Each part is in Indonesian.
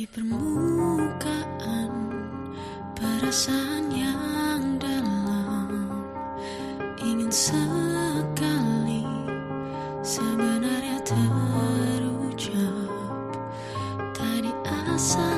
Di permukaan perasaan yang dalam ingin sekali sebenarnya terucap tadi asal.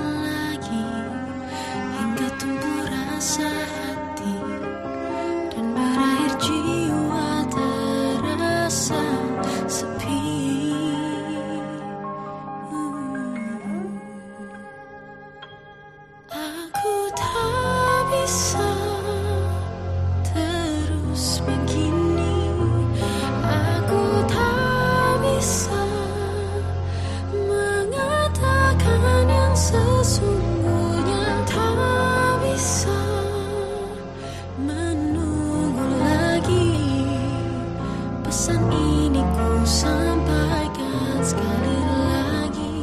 pesan ini ku sampaikan sekali lagi.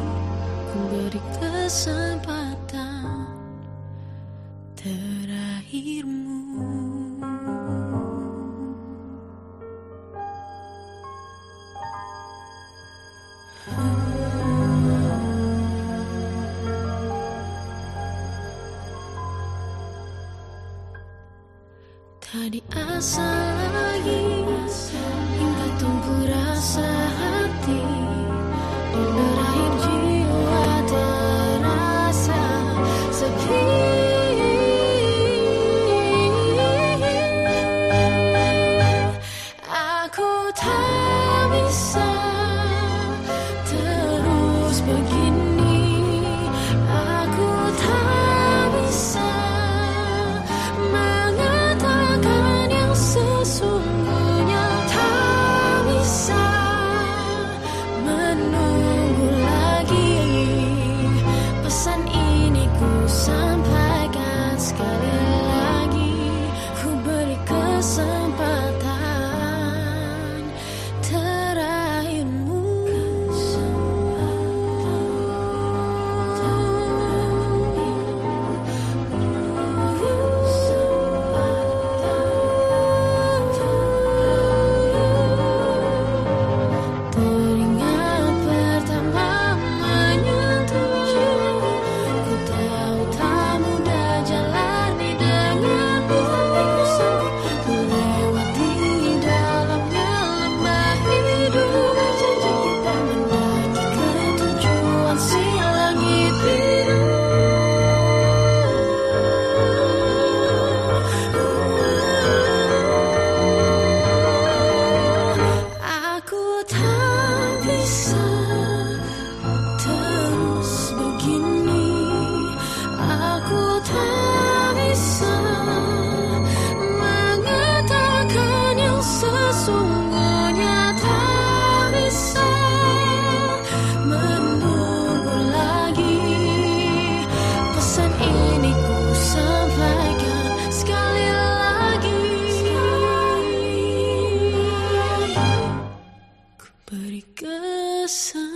Ku beri kesempatan terakhirmu. Tadi asal lagi. 아고 담이 쌓 Beri kesempatan